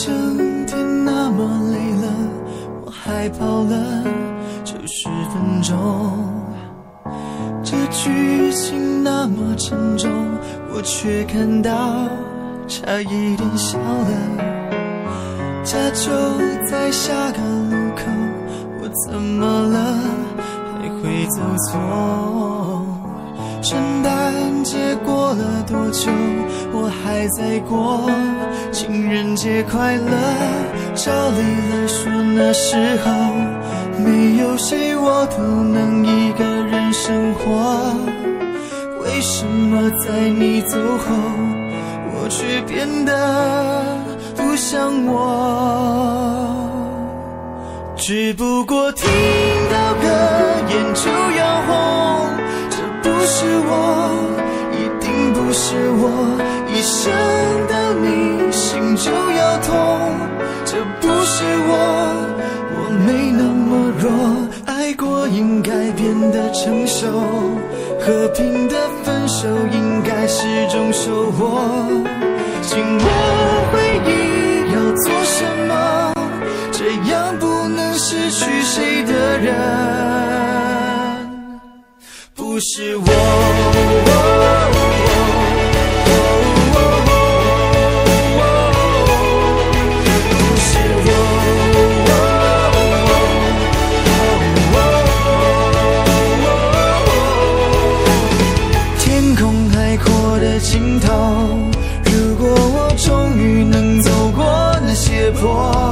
整天那么累了，我还跑了这十分钟。这剧情那么沉重，我却看到差一点笑了。家就在下个路口，我怎么了？还会走错？圣诞节过了多久？我还在过。情人节快乐，照理来说那时候没有谁我都能一个人生活。为什么在你走后，我却变得不像我？只不过听到歌眼就要红，这不是我，一定不是我，一想到你就要痛，这不是我，我没那么弱，爱过应该变得成熟，和平的分手应该是种收获，紧握回忆要做什么？这样不能失去谁的人，不是我。错。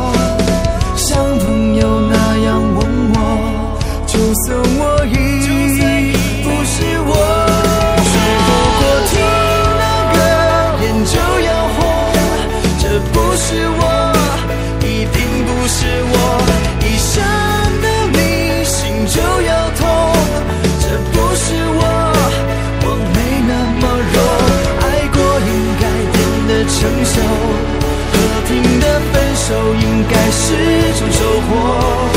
该是种收获。